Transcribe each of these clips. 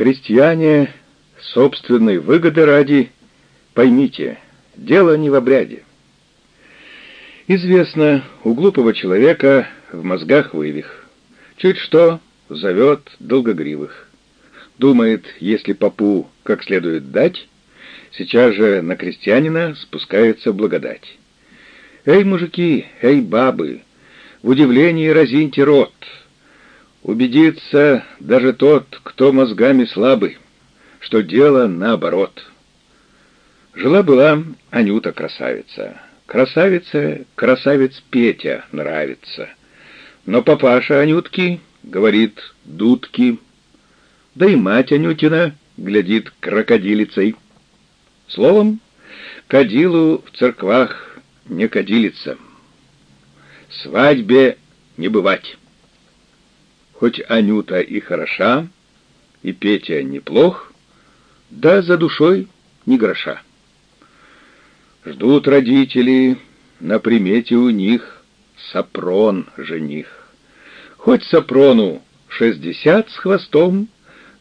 Крестьяне собственной выгоды ради, поймите, дело не в обряде. Известно, у глупого человека в мозгах вывих. Чуть что зовет долгогривых. Думает, если попу как следует дать, сейчас же на крестьянина спускается благодать. Эй, мужики, эй, бабы, в удивлении разиньте рот. Убедится даже тот, кто мозгами слабый, что дело наоборот. Жила-была Анюта красавица. Красавица, красавец Петя нравится. Но папаша Анютки говорит дудки, да и мать Анютина глядит крокодилицей. Словом, кадилу в церквах не кадилица. Свадьбе не бывать. Хоть Анюта и хороша, и Петя неплох, да за душой ни гроша. Ждут родители, на примете у них Сапрон жених. Хоть Сапрону шестьдесят с хвостом,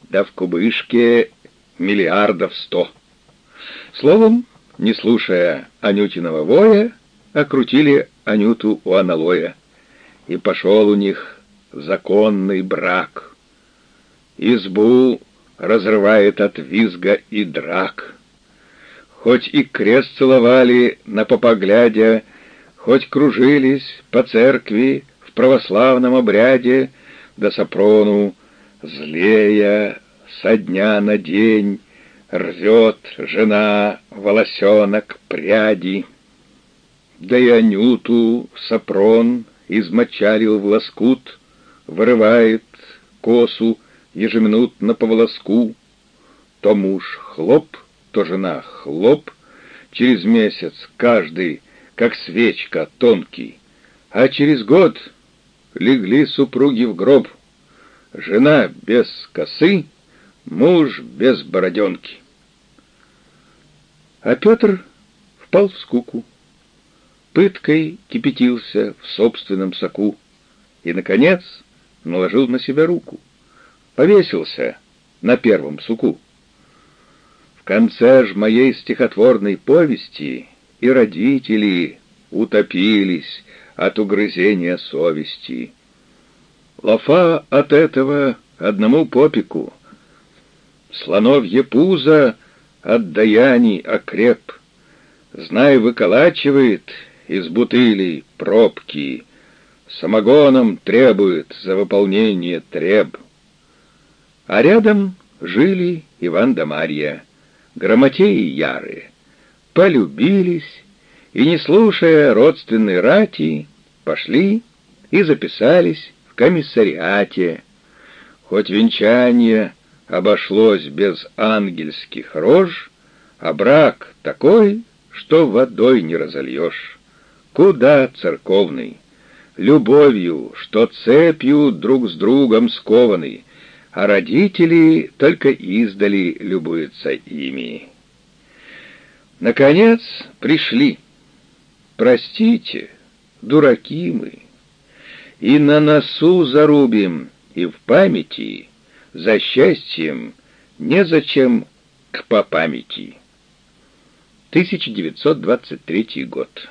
да в кубышке миллиардов сто. Словом, не слушая Анютиного воя, окрутили Анюту у аналоя, и пошел у них законный брак. Избу разрывает от визга и драк. Хоть и крест целовали на попоглядя, Хоть кружились по церкви в православном обряде, До сопрону злея со дня на день Рвет жена волосенок пряди. Да и Анюту Сапрон измочалил в лоскут, Вырывает косу ежеминутно по волоску. То муж хлоп — то жена хлоп, через месяц каждый, как свечка, тонкий, а через год легли супруги в гроб. Жена без косы, муж без бороденки. А Петр впал в скуку, пыткой кипятился в собственном соку и, наконец, наложил на себя руку, повесился на первом суку. Конце ж моей стихотворной повести и родители утопились от угрызения совести. Лафа от этого одному попику, слоновье пузо от даяний окреп, знай, выколачивает из бутылей пробки, самогоном требует за выполнение треб. А рядом жили Иван да Марья, грамотеи ярые, полюбились и, не слушая родственной рати, пошли и записались в комиссариате. Хоть венчание обошлось без ангельских рож, а брак такой, что водой не разольешь. Куда церковный? Любовью, что цепью друг с другом скованы, а родители только издали любуются ими. Наконец пришли. Простите, дураки мы, и на носу зарубим, и в памяти, за счастьем, незачем к по памяти. 1923 год.